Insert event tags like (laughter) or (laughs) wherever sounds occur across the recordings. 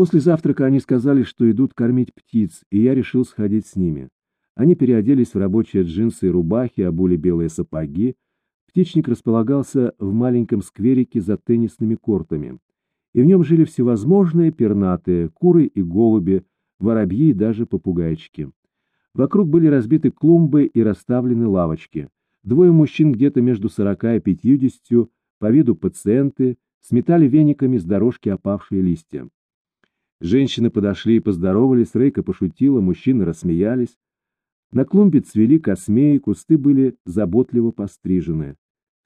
После завтрака они сказали, что идут кормить птиц, и я решил сходить с ними. Они переоделись в рабочие джинсы и рубахи, обули белые сапоги. Птичник располагался в маленьком скверике за теннисными кортами. И в нем жили всевозможные пернатые, куры и голуби, воробьи и даже попугайчики. Вокруг были разбиты клумбы и расставлены лавочки. Двое мужчин где-то между сорока и пятьюдесятью, по виду пациенты, сметали вениками с дорожки опавшие листья. Женщины подошли и поздоровались, Рейка пошутила, мужчины рассмеялись. На клумбе цвели космеи, кусты были заботливо пострижены.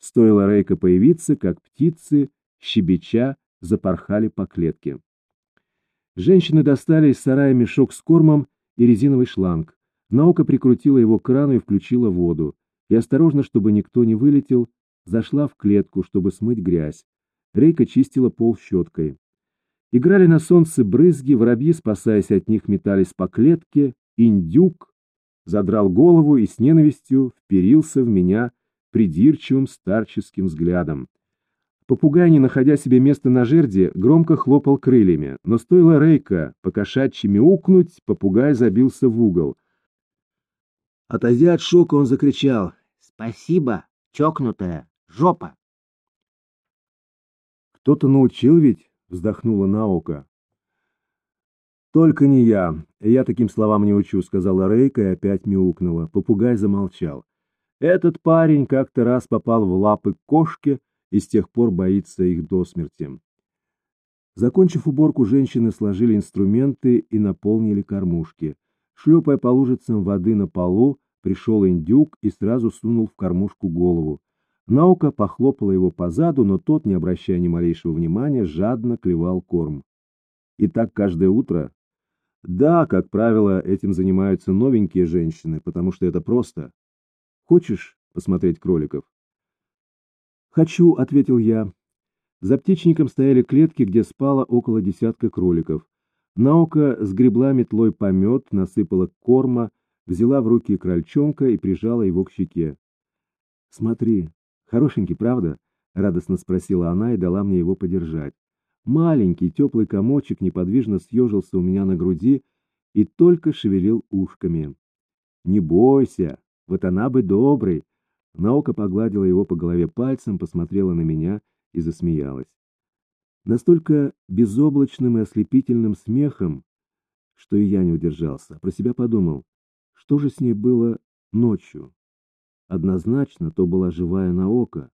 Стоило Рейка появиться, как птицы, щебеча, запорхали по клетке. Женщины достали из сарая мешок с кормом и резиновый шланг. Наука прикрутила его к крану и включила воду. И осторожно, чтобы никто не вылетел, зашла в клетку, чтобы смыть грязь. Рейка чистила пол щеткой. Играли на солнце брызги, воробьи, спасаясь от них, метались по клетке. Индюк задрал голову и с ненавистью вперился в меня придирчивым старческим взглядом. Попугай, не находя себе места на жерде, громко хлопал крыльями, но стоило Рейка покошачьи мяукнуть, попугай забился в угол. Отойдя от шока, он закричал «Спасибо, чокнутая жопа!» «Кто-то научил ведь?» — вздохнула Наока. «Только не я. Я таким словам не учу», — сказала Рейка и опять мяукнула. Попугай замолчал. Этот парень как-то раз попал в лапы кошки и с тех пор боится их до смерти. Закончив уборку, женщины сложили инструменты и наполнили кормушки. Шлепая по лужицам воды на полу, пришел индюк и сразу сунул в кормушку голову. Наука похлопала его по заду, но тот, не обращая ни малейшего внимания, жадно клевал корм. И так каждое утро? Да, как правило, этим занимаются новенькие женщины, потому что это просто. Хочешь посмотреть кроликов? «Хочу», — ответил я. За птичником стояли клетки, где спало около десятка кроликов. Наука сгребла метлой помет, насыпала корма, взяла в руки крольчонка и прижала его к щеке. «Смотри, хорошенький, правда?» — радостно спросила она и дала мне его подержать. Маленький теплый комочек неподвижно съежился у меня на груди и только шевелил ушками. «Не бойся, вот она бы добрый!» Наука погладила его по голове пальцем, посмотрела на меня и засмеялась. Настолько безоблачным и ослепительным смехом, что и я не удержался. Про себя подумал, что же с ней было ночью. Однозначно, то была живая Наока.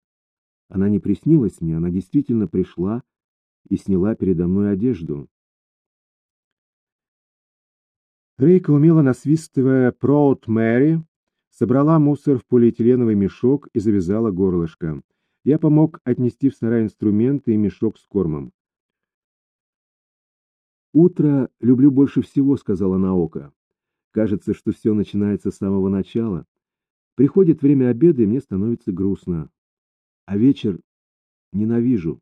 Она не приснилась мне, она действительно пришла и сняла передо мной одежду. Рейка, умело насвистывая «Proud Мэри», собрала мусор в полиэтиленовый мешок и завязала горлышко. Я помог отнести в сарай инструменты и мешок с кормом. «Утро люблю больше всего», — сказала Наока. «Кажется, что все начинается с самого начала. Приходит время обеда, и мне становится грустно. А вечер ненавижу.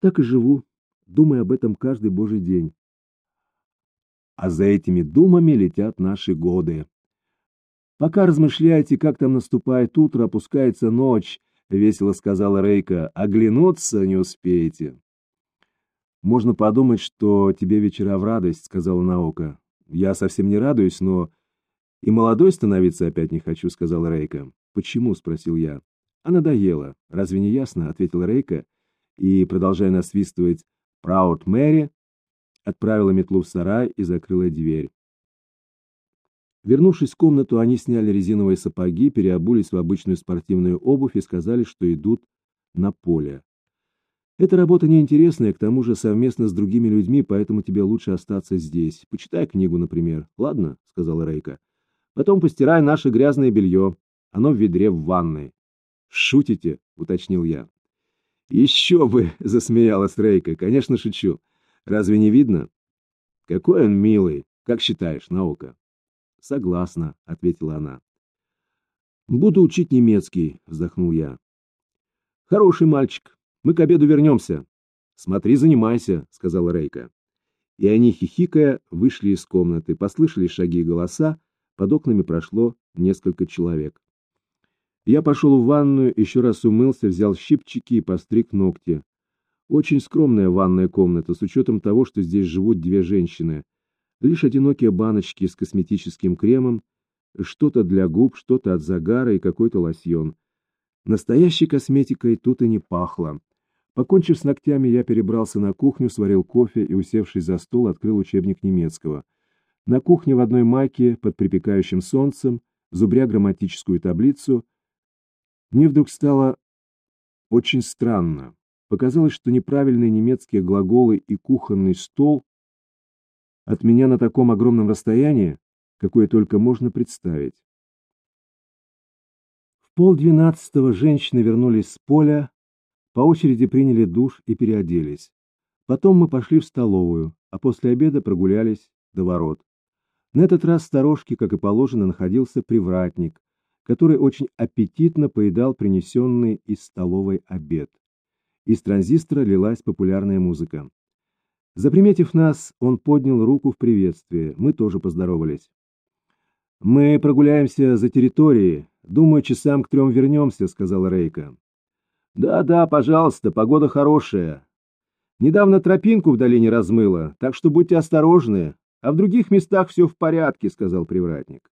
Так и живу, думая об этом каждый божий день. А за этими думами летят наши годы. «Пока размышляете, как там наступает утро, опускается ночь», — весело сказала Рейка. «Оглянуться не успеете». «Можно подумать, что тебе вечера в радость», — сказала Наука. «Я совсем не радуюсь, но...» «И молодой становиться опять не хочу», — сказала Рейка. «Почему?» — спросил я. «А надоело. Разве не ясно?» — ответила Рейка. И, продолжая насвистывать «Proud Мэри», отправила метлу в сарай и закрыла дверь. Вернувшись в комнату, они сняли резиновые сапоги, переобулись в обычную спортивную обувь и сказали, что идут на поле. Эта работа неинтересная, к тому же совместно с другими людьми, поэтому тебе лучше остаться здесь. Почитай книгу, например. Ладно, — сказала Рейка. Потом постирай наше грязное белье. Оно в ведре в ванной. Шутите, — уточнил я. Еще бы, (laughs) — засмеялась Рейка. Конечно, шучу. Разве не видно? Какой он милый. Как считаешь, наука? «Согласна», — ответила она. «Буду учить немецкий», — вздохнул я. «Хороший мальчик. Мы к обеду вернемся». «Смотри, занимайся», — сказала Рейка. И они, хихикая, вышли из комнаты. Послышали шаги и голоса. Под окнами прошло несколько человек. Я пошел в ванную, еще раз умылся, взял щипчики и постриг ногти. Очень скромная ванная комната, с учетом того, что здесь живут две женщины. Лишь одинокие баночки с косметическим кремом, что-то для губ, что-то от загара и какой-то лосьон. Настоящей косметикой тут и не пахло. Покончив с ногтями, я перебрался на кухню, сварил кофе и, усевшись за стол, открыл учебник немецкого. На кухне в одной майке под припекающим солнцем, зубря грамматическую таблицу, мне вдруг стало очень странно. Показалось, что неправильные немецкие глаголы и кухонный стол от меня на таком огромном расстоянии, какое только можно представить. В полдвенадцатого женщины вернулись с поля, по очереди приняли душ и переоделись. Потом мы пошли в столовую, а после обеда прогулялись до ворот. На этот раз в сторожке, как и положено, находился привратник, который очень аппетитно поедал принесенный из столовой обед. Из транзистора лилась популярная музыка. Заприметив нас, он поднял руку в приветствие. Мы тоже поздоровались. «Мы прогуляемся за территорией. Думаю, часам к трем вернемся», — сказала Рейка. «Да-да, пожалуйста, погода хорошая. Недавно тропинку в долине размыло, так что будьте осторожны. А в других местах все в порядке», — сказал привратник.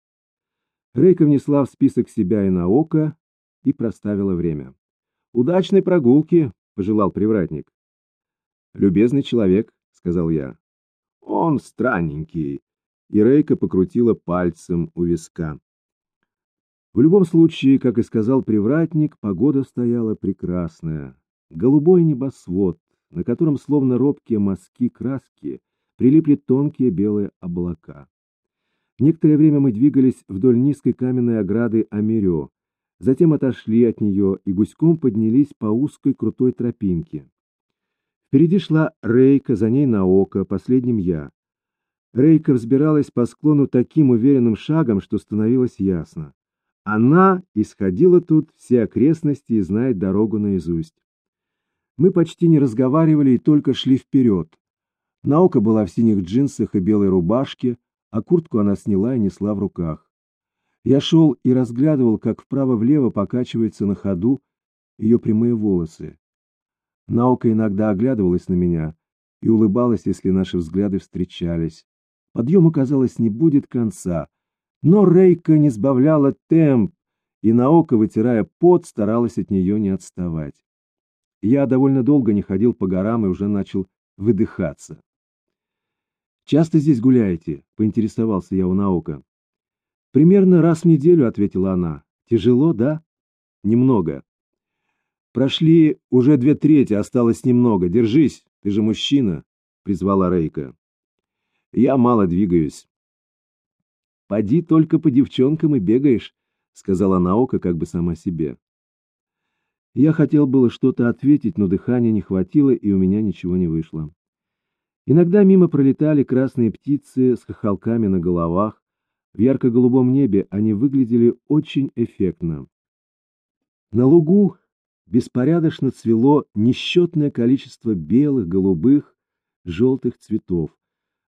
Рейка внесла в список себя и на око и проставила время. «Удачной прогулки!» пожелал привратник. «Любезный человек», — сказал я. «Он странненький», — и Рейка покрутила пальцем у виска. В любом случае, как и сказал привратник, погода стояла прекрасная. Голубой небосвод, на котором словно робкие мазки краски прилипли тонкие белые облака. Некоторое время мы двигались вдоль низкой каменной ограды Амерё, затем отошли от нее и гуськом поднялись по узкой крутой тропинке. Впереди шла Рейка, за ней Наока, последним я. Рейка взбиралась по склону таким уверенным шагом, что становилось ясно. Она исходила тут все окрестности и знает дорогу наизусть. Мы почти не разговаривали и только шли вперед. Наука была в синих джинсах и белой рубашке, а куртку она сняла и несла в руках. Я шел и разглядывал, как вправо-влево покачивается на ходу ее прямые волосы. Наука иногда оглядывалась на меня и улыбалась, если наши взгляды встречались. Подъему, казалось, не будет конца. Но Рейка не сбавляла темп, и Наока, вытирая пот, старалась от нее не отставать. Я довольно долго не ходил по горам и уже начал выдыхаться. «Часто здесь гуляете?» — поинтересовался я у Наока. Примерно раз в неделю, ответила она. Тяжело, да? Немного. Прошли уже две трети, осталось немного. Держись, ты же мужчина, призвала Рейка. Я мало двигаюсь. Поди только по девчонкам и бегаешь, сказала Наока как бы сама себе. Я хотел было что-то ответить, но дыхания не хватило, и у меня ничего не вышло. Иногда мимо пролетали красные птицы с хохолками на головах, в ярко-голубом небе они выглядели очень эффектно. На лугу беспорядочно цвело несчетное количество белых, голубых, желтых цветов.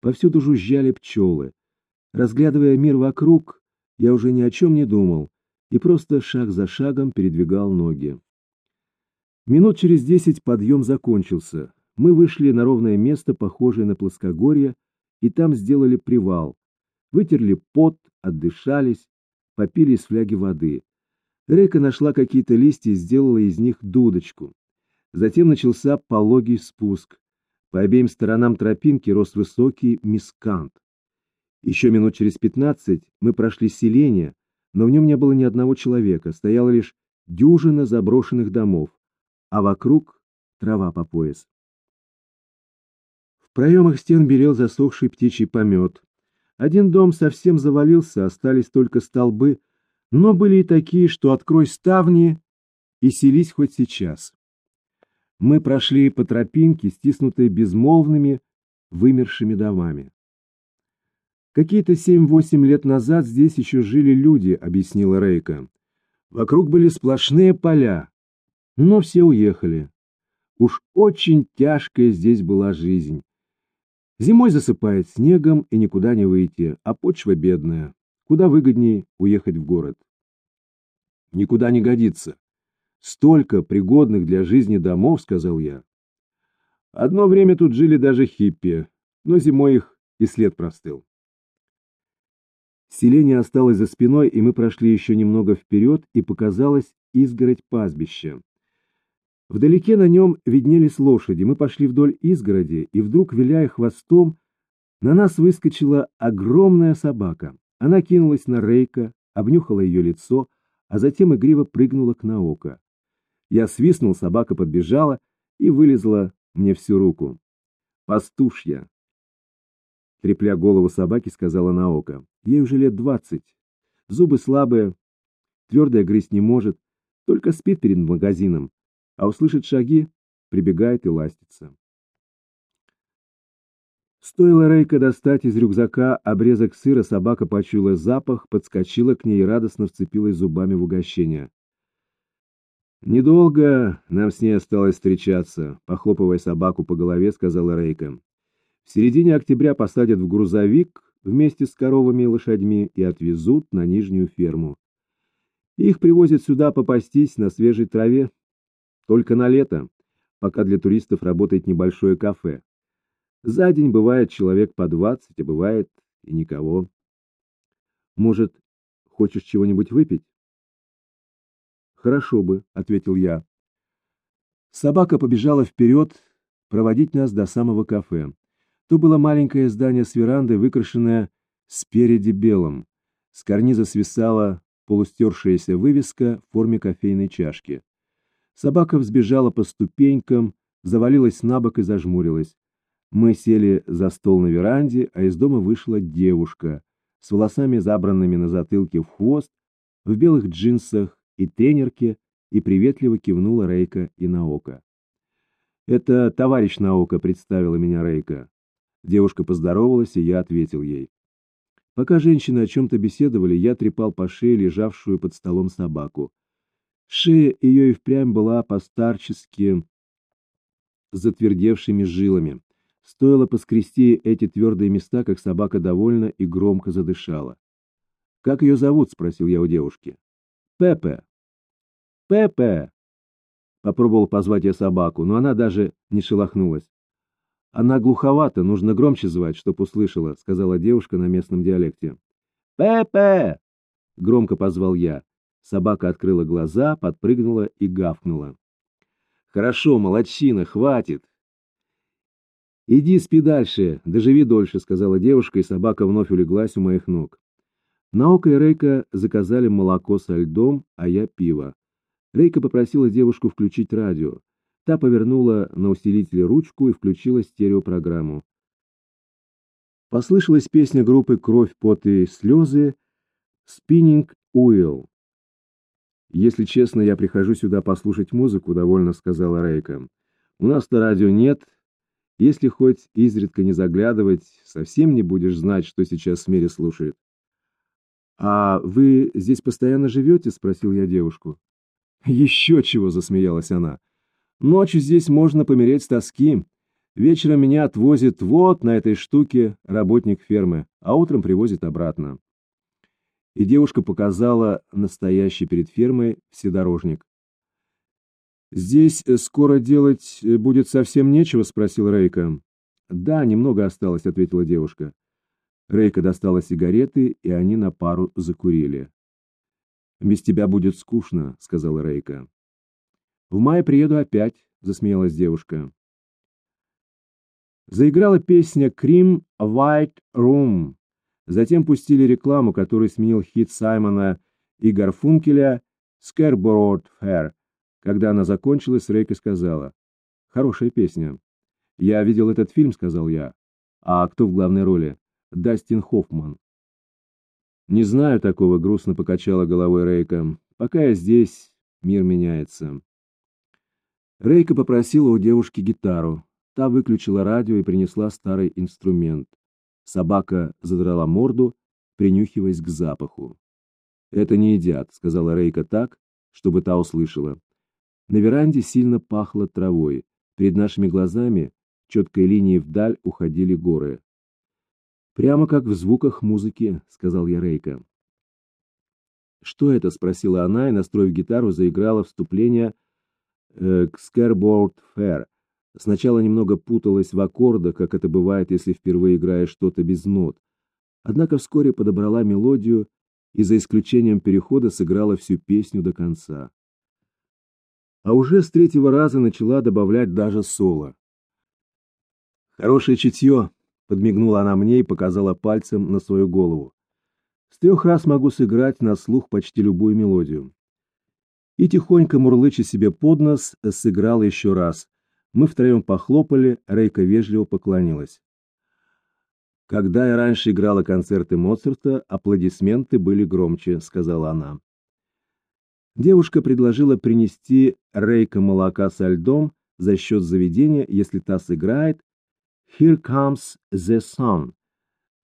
Повсюду жужжали пчелы. Разглядывая мир вокруг, я уже ни о чем не думал и просто шаг за шагом передвигал ноги. Минут через десять подъем закончился. Мы вышли на ровное место, похожее на плоскогорье, и там сделали привал, Вытерли пот, отдышались, попили из фляги воды. Рейка нашла какие-то листья и сделала из них дудочку. Затем начался пологий спуск. По обеим сторонам тропинки рос высокий мискант. Еще минут через пятнадцать мы прошли селение, но в нем не было ни одного человека, стояла лишь дюжина заброшенных домов, а вокруг трава по пояс. Проемах стен белел засохший птичий помет. Один дом совсем завалился, остались только столбы, но были и такие, что открой ставни и селись хоть сейчас. Мы прошли по тропинке, стиснутой безмолвными, вымершими домами. «Какие-то семь-восемь лет назад здесь еще жили люди», — объяснила Рейка. «Вокруг были сплошные поля, но все уехали. Уж очень тяжкая здесь была жизнь. Зимой засыпает снегом и никуда не выйти, а почва бедная. Куда выгоднее уехать в город? Никуда не годится. Столько пригодных для жизни домов, сказал я. Одно время тут жили даже хиппи, но зимой их и след простыл. Селение осталось за спиной, и мы прошли еще немного вперед, и показалась изгородь пастбища. Вдалеке на нем виднелись лошади. Мы пошли вдоль изгороди, и вдруг, виляя хвостом, на нас выскочила огромная собака. Она кинулась на Рейка, обнюхала ее лицо, а затем игриво прыгнула к Наока. Я свистнул, собака подбежала и вылезла мне всю руку. «Пастушья!» Трепля голову собаки, сказала Наока. «Ей уже лет двадцать. Зубы слабые, твердая грызть не может, только спит перед магазином, а услышит шаги, прибегает и ластится. Стоило Рейка достать из рюкзака обрезок сыра, собака почуяла запах, подскочила к ней и радостно вцепилась зубами в угощение. «Недолго нам с ней осталось встречаться», — похлопывая собаку по голове, сказала Рейка. «В середине октября посадят в грузовик вместе с коровами и лошадьми и отвезут на нижнюю ферму. Их привозят сюда попастись на свежей траве. Только на лето, пока для туристов работает небольшое кафе. За день бывает человек по двадцать, а бывает и никого. Может, хочешь чего-нибудь выпить? Хорошо бы, ответил я. Собака побежала вперед проводить нас до самого кафе. То было маленькое здание с верандой, выкрашенное спереди белым. С карниза свисала полустершаяся вывеска в форме кофейной чашки. Собака взбежала по ступенькам, завалилась на бок и зажмурилась. Мы сели за стол на веранде, а из дома вышла девушка с волосами забранными на затылке в хвост, в белых джинсах и тренерке, и приветливо кивнула Рейка и Наока. «Это товарищ Наока», — представила меня Рейка. Девушка поздоровалась, и я ответил ей. Пока женщины о чем-то беседовали, я трепал по шее лежавшую под столом собаку. Шея ее и впрямь была постарчески затвердевшими жилами. Стоило поскрести эти твердые места, как собака довольно и громко задышала. «Как ее зовут?» — спросил я у девушки. «Пепе». «Пепе!» Попробовал позвать я собаку, но она даже не шелохнулась. «Она глуховата, нужно громче звать, чтоб услышала», — сказала девушка на местном диалекте. «Пепе!» — громко позвал я. Собака открыла глаза, подпрыгнула и гавкнула. «Хорошо, молодчина, хватит!» «Иди спи дальше, доживи дольше», — сказала девушка, и собака вновь улеглась у моих ног. Наука и Рейка заказали молоко со льдом, а я пиво. Рейка попросила девушку включить радио. Та повернула на усилителе ручку и включила стереопрограмму. Послышалась песня группы «Кровь, пот и слезы» «Спиннинг Уилл». «Если честно, я прихожу сюда послушать музыку», — довольно сказала Рейка. «У нас-то радио нет, если хоть изредка не заглядывать, совсем не будешь знать, что сейчас в мире слушает. «А вы здесь постоянно живете?» — спросил я девушку. «Еще чего!» — засмеялась она. «Ночью здесь можно помереть с тоски. Вечером меня отвозит вот на этой штуке работник фермы, а утром привозит обратно». И девушка показала настоящий перед фермой вседорожник. «Здесь э, скоро делать э, будет совсем нечего?» — спросил Рейка. «Да, немного осталось», — ответила девушка. Рейка достала сигареты, и они на пару закурили. «Без тебя будет скучно», — сказала Рейка. «В мае приеду опять», — засмеялась девушка. Заиграла песня «Cream White Room». Затем пустили рекламу, которую сменил хит Саймона и Гарфункеля «Scarebroad Fair», когда она закончилась, Рейка сказала. «Хорошая песня». «Я видел этот фильм», — сказал я. «А кто в главной роли?» «Дастин Хоффман». «Не знаю такого», — грустно покачала головой Рейка. «Пока я здесь, мир меняется». Рейка попросила у девушки гитару. Та выключила радио и принесла старый инструмент. Собака задрала морду, принюхиваясь к запаху. «Это не едят», — сказала Рейка так, чтобы та услышала. На веранде сильно пахло травой. Перед нашими глазами четкой линией вдаль уходили горы. «Прямо как в звуках музыки», — сказал я Рейка. «Что это?» — спросила она и, настроив гитару, заиграла вступление э, к Scareboard Fair. Сначала немного путалась в аккордах, как это бывает, если впервые играешь что-то без нот. Однако вскоре подобрала мелодию и за исключением перехода сыграла всю песню до конца. А уже с третьего раза начала добавлять даже соло. «Хорошее чутье», — подмигнула она мне и показала пальцем на свою голову. «С трех раз могу сыграть на слух почти любую мелодию». И тихонько мурлыча себе под нос, сыграл еще раз. Мы втроем похлопали, Рейка вежливо поклонилась. «Когда я раньше играла концерты Моцарта, аплодисменты были громче», — сказала она. Девушка предложила принести Рейка молока со льдом за счет заведения, если та сыграет «Here comes the sun».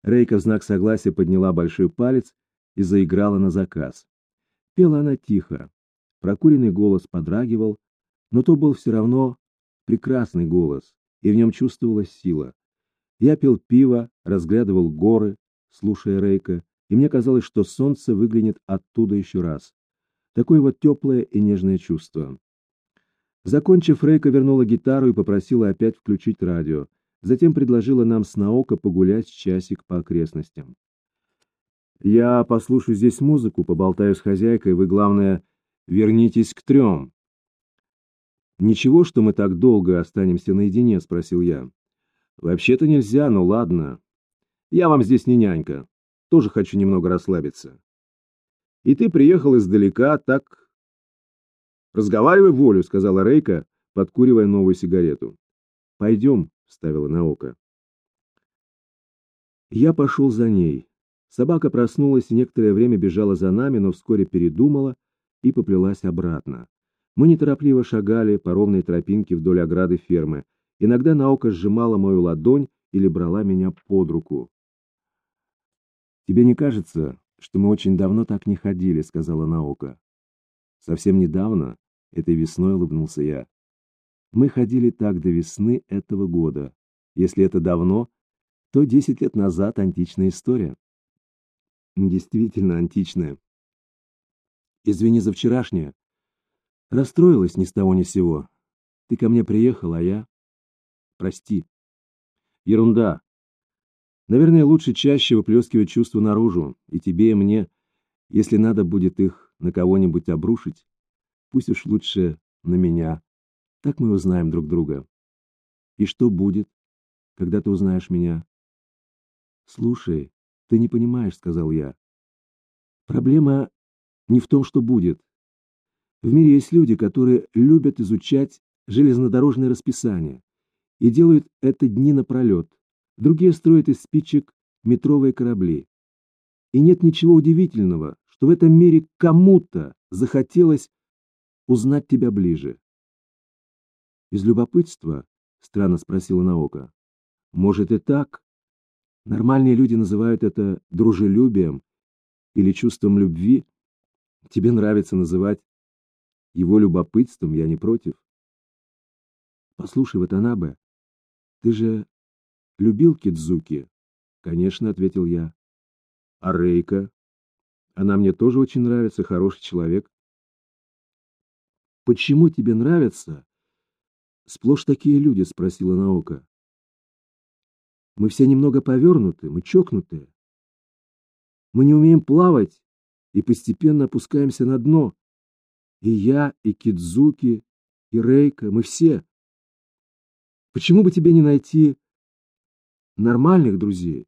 Рейка в знак согласия подняла большой палец и заиграла на заказ. Пела она тихо. Прокуренный голос подрагивал, но то был все равно прекрасный голос, и в нем чувствовалась сила. Я пил пиво, разглядывал горы, слушая Рейка, и мне казалось, что солнце выглянет оттуда еще раз. Такое вот теплое и нежное чувство. Закончив, Рейка вернула гитару и попросила опять включить радио. Затем предложила нам с Наока погулять часик по окрестностям. «Я послушаю здесь музыку, поболтаю с хозяйкой, вы, главное, вернитесь к трем». «Ничего, что мы так долго останемся наедине?» — спросил я. Вообще-то нельзя, но ладно. Я вам здесь не нянька. Тоже хочу немного расслабиться. И ты приехал издалека, так... Разговаривай волю, сказала Рейка, подкуривая новую сигарету. Пойдем, вставила на око. Я пошел за ней. Собака проснулась и некоторое время бежала за нами, но вскоре передумала и поплелась обратно. Мы неторопливо шагали по ровной тропинке вдоль ограды фермы, Иногда наука сжимала мою ладонь или брала меня под руку. «Тебе не кажется, что мы очень давно так не ходили?» — сказала наука. «Совсем недавно, этой весной улыбнулся я. Мы ходили так до весны этого года. Если это давно, то десять лет назад античная история». «Действительно античная. Извини за вчерашнее. Расстроилась ни с того ни с сего. Ты ко мне приехал, а я...» Прости. Ерунда. Наверное, лучше чаще выплескивать чувства наружу, и тебе, и мне, если надо будет их на кого-нибудь обрушить, пусть уж лучше на меня. Так мы узнаем друг друга. И что будет, когда ты узнаешь меня? Слушай, ты не понимаешь, сказал я. Проблема не в том, что будет. В мире есть люди, которые любят изучать железнодорожное расписание и делают это дни напролет. Другие строят из спичек метровые корабли. И нет ничего удивительного, что в этом мире кому-то захотелось узнать тебя ближе. Из любопытства, странно спросила Наока. Может и так. Нормальные люди называют это дружелюбием или чувством любви. Тебе нравится называть его любопытством, я не против. Послушай, Ватанабе, ты же любил Кидзуки? Конечно, ответил я. А Рейка? Она мне тоже очень нравится, хороший человек. Почему тебе нравятся сплошь такие люди? Спросила Наока. Мы все немного повернуты, мы чокнутые. Мы не умеем плавать и постепенно опускаемся на дно. И я, и Кидзуки, и Рейка, мы все. Почему бы тебе не найти нормальных друзей?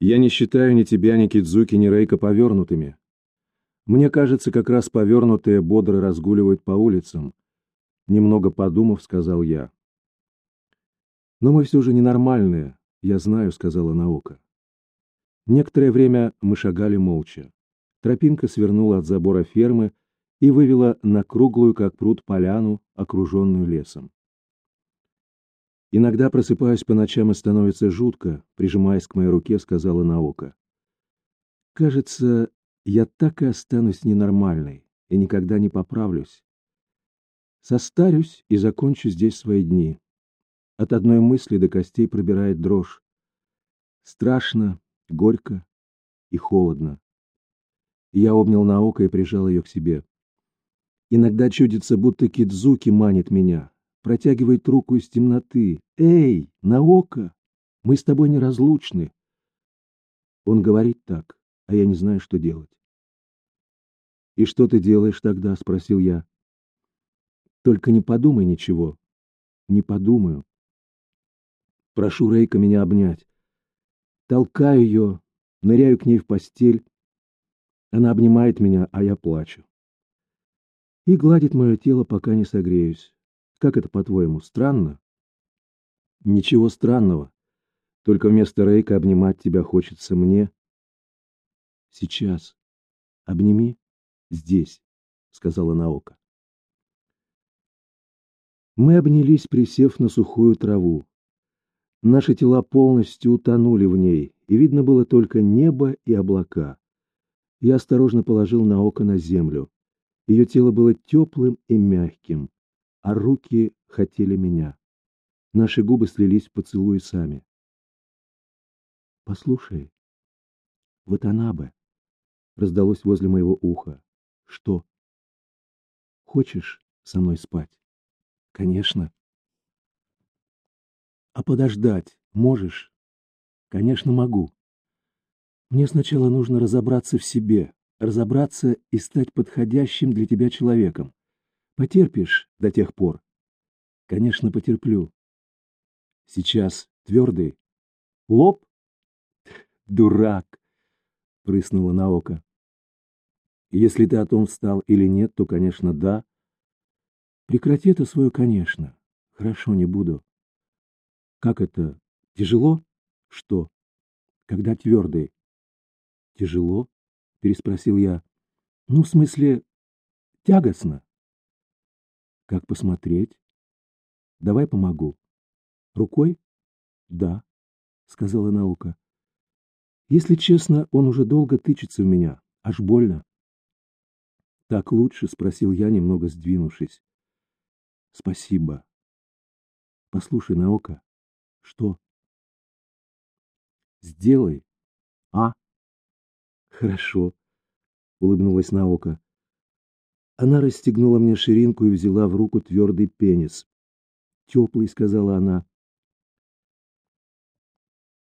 Я не считаю ни тебя, ни Кидзуки, ни Рейка повернутыми. Мне кажется, как раз повернутые бодро разгуливают по улицам. Немного подумав, сказал я. Но мы все же ненормальные, я знаю, сказала наука. Некоторое время мы шагали молча. Тропинка свернула от забора фермы и вывела на круглую, как пруд, поляну, окруженную лесом. Иногда просыпаюсь по ночам и становится жутко, прижимаясь к моей руке, сказала Наока. Кажется, я так и останусь ненормальной и никогда не поправлюсь. Состарюсь и закончу здесь свои дни. От одной мысли до костей пробирает дрожь. Страшно, горько и холодно. Я обнял Наока и прижал ее к себе. Иногда чудится, будто Кидзуки манит меня, протягивает руку из темноты. «Эй, Наока, мы с тобой неразлучны!» Он говорит так, а я не знаю, что делать. «И что ты делаешь тогда?» — спросил я. «Только не подумай ничего». «Не подумаю». Прошу Рейка меня обнять. Толкаю ее, ныряю к ней в постель. Она обнимает меня, а я плачу. И гладит мое тело, пока не согреюсь. Как это, по-твоему, странно? Ничего странного. Только вместо Рейка обнимать тебя хочется мне. Сейчас. Обними. Здесь, сказала Наока. Мы обнялись, присев на сухую траву. Наши тела полностью утонули в ней, и видно было только небо и облака. Я осторожно положил Наока на землю. Ее тело было теплым и мягким, а руки хотели меня. Наши губы слились в поцелуи сами. «Послушай, вот она бы!» — раздалось возле моего уха. Что? Хочешь со мной спать? Конечно. А подождать можешь? Конечно, могу. Мне сначала нужно разобраться в себе, разобраться и стать подходящим для тебя человеком. Потерпишь до тех пор? Конечно, потерплю. Сейчас твердый. Лоб? Дурак! Прыснула на око. Если ты о том встал или нет, то, конечно, да. Прекрати это свое «конечно». Хорошо, не буду. Как это? Тяжело? Что? Когда твердый? Тяжело? Переспросил я. Ну, в смысле, тягостно. Как посмотреть? Давай помогу. Рукой? Да, сказала наука. Если честно, он уже долго тычется в меня. Аж больно. «Так лучше?» — спросил я, немного сдвинувшись. «Спасибо. Послушай, Наока, что?» «Сделай. А?» «Хорошо», — улыбнулась Наока. Она расстегнула мне ширинку и взяла в руку твердый пенис. «Теплый», — сказала она.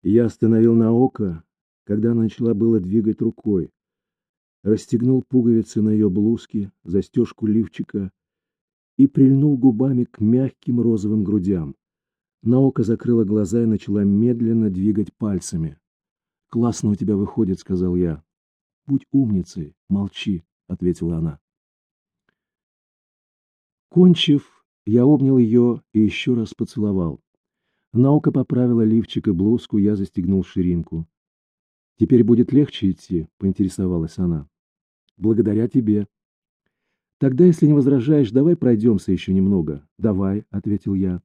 Я остановил Наока, когда она начала было двигать рукой расстегнул пуговицы на ее блузке, застежку лифчика и прильнул губами к мягким розовым грудям. Наока закрыла глаза и начала медленно двигать пальцами. «Классно у тебя выходит», — сказал я. «Будь умницей, молчи», — ответила она. Кончив, я обнял ее и еще раз поцеловал. Наука поправила лифчик и блузку, я застегнул ширинку. «Теперь будет легче идти?» — поинтересовалась она. Благодаря тебе. Тогда, если не возражаешь, давай пройдемся еще немного. Давай, ответил я.